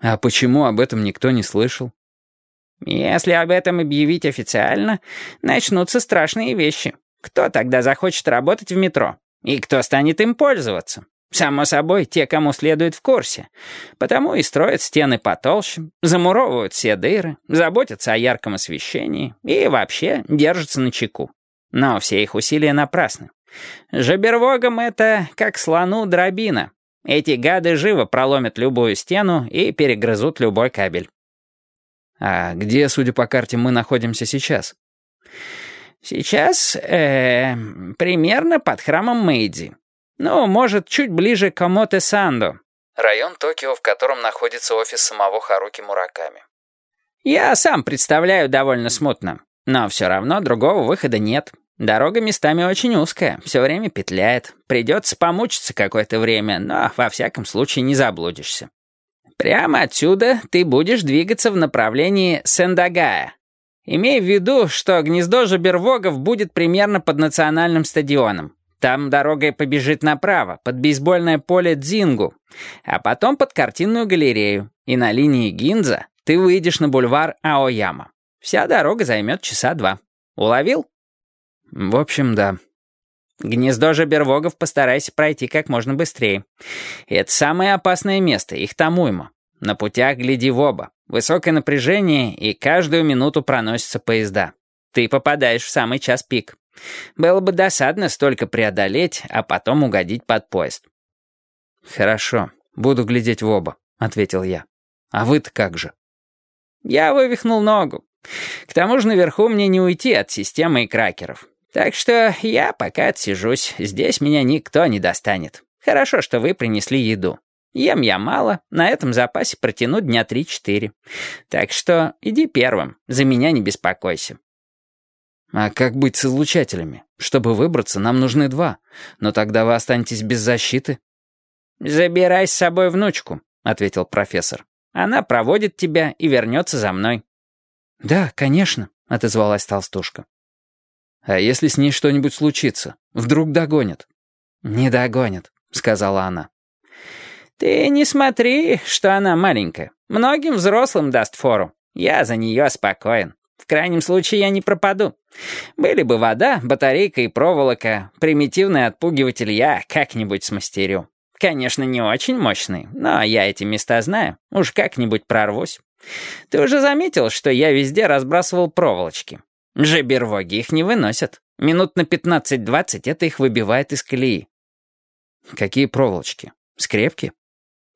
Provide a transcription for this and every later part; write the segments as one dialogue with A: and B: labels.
A: А почему об этом никто не слышал?
B: Если об этом объявить официально, начнутся страшные вещи. Кто тогда захочет работать в метро? И кто станет им пользоваться? Само собой, те, кому следует в курсе. Потому и строят стены потолще, замуровывают все дыры, заботятся о ярком освещении и вообще держатся на чеку. Но все их усилия напрасны. Жабервогам это как слону дробина. Эти гады живо проломят любую стену и перегрызут любой кабель.
A: А где, судя по карте, мы находимся сейчас?
B: Сейчас, э, примерно под храмом Мэйдзи. Ну, может, чуть ближе к Омоте-Сандо.
A: Район Токио, в котором находится офис самого Харуки Мураками.
B: Я сам представляю довольно смутно. Но все равно другого выхода нет. Дорога местами очень узкая, все время петляет. Придется помучиться какое-то время, но во всяком случае не заблудишься. Прямо отсюда ты будешь двигаться в направлении Сендагая. Имей в виду, что гнездо Жабервогов будет примерно под национальным стадионом. Там дорога побежит направо, под бейсбольное поле Дзингу, а потом под картинную галерею. И на линии Гинза ты выйдешь на бульвар Аояма. Вся дорога займет часа два. Уловил?
A: В общем, да.
B: Гнездо жабервогов постарайся пройти как можно быстрее. Это самое опасное место, их там уйма. На путях гляди в оба. Высокое напряжение, и каждую минуту проносятся поезда. Ты попадаешь в самый час пик. Было бы досадно столько преодолеть, а потом угодить под поезд.
A: «Хорошо, буду глядеть в оба», — ответил я. «А вы-то как же?»
B: «Я вывихнул ногу. К тому же наверху мне не уйти от системы и кракеров. Так что я пока отсижусь, здесь меня никто не достанет. Хорошо, что вы принесли еду. Ем я мало, на этом запасе протяну дня три-четыре. Так что иди первым, за меня не беспокойся.
A: А как быть с излучателями? Чтобы выбраться, нам нужны два. Но тогда вы останетесь без защиты.
B: «Забирай с собой внучку», — ответил профессор. «Она проводит тебя и вернется за мной».
A: «Да, конечно», — отозвалась толстушка. А если с ней что-нибудь случится? Вдруг догонят?»
B: «Не догонят», — сказала она. «Ты не смотри, что она маленькая. Многим взрослым даст фору. Я за нее спокоен. В крайнем случае я не пропаду. Были бы вода, батарейка и проволока, примитивный отпугиватель я как-нибудь смастерю. Конечно, не очень мощный, но я эти места знаю. Уж как-нибудь прорвусь. Ты уже заметил, что я везде разбрасывал проволочки? Жебервоги их не выносят. Минут на 15-20 это их выбивает из колеи.
A: Какие проволочки? Скрепки?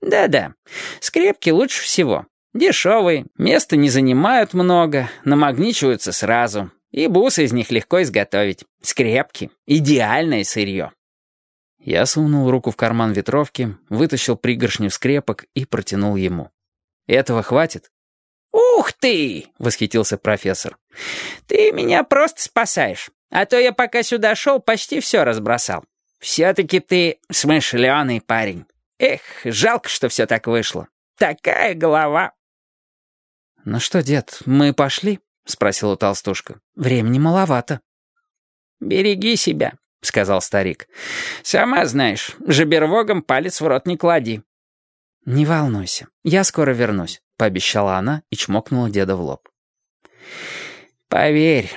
B: Да-да, скрепки лучше всего. Дешевые, места не занимают много, намагничиваются сразу. И бусы из них легко изготовить. Скрепки — идеальное сырье.
A: Я сунул руку в карман ветровки, вытащил пригоршню скрепок и протянул ему. «Этого хватит?»
B: «Ух ты!» — восхитился профессор. «Ты меня просто спасаешь. А то я пока сюда шел, почти все разбросал. Все-таки ты смышленый парень. Эх, жалко, что все так вышло. Такая голова».
A: «Ну что, дед, мы пошли?» — спросила толстушка. «Времени маловато».
B: «Береги себя», — сказал старик. «Сама знаешь, жабервогом палец в рот не клади».
A: «Не волнуйся, я скоро вернусь», — пообещала она и чмокнула деда в лоб.
B: «Поверь,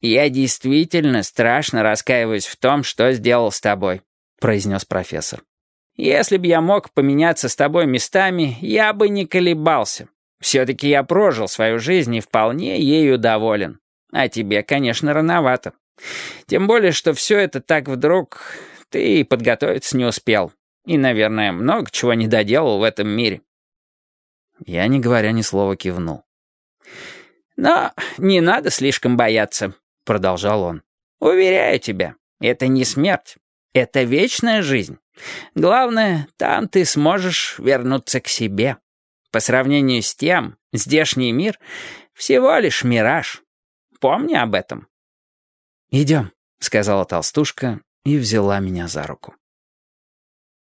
B: я действительно страшно раскаиваюсь в том, что сделал с тобой», — произнес профессор. «Если б я мог поменяться с тобой местами, я бы не колебался. Все-таки я прожил свою жизнь и вполне ею доволен. А тебе, конечно, рановато. Тем более, что все это так вдруг... Ты подготовиться не успел. И, наверное, много чего не доделал в этом мире».
A: Я, не говоря ни слова, кивнул.
B: «Но не надо слишком бояться», — продолжал он. «Уверяю тебя, это не смерть. Это вечная жизнь. Главное, там ты сможешь вернуться к себе. По сравнению с тем, здешний мир — всего лишь мираж. Помни об этом».
A: «Идем», — сказала толстушка и взяла меня за руку.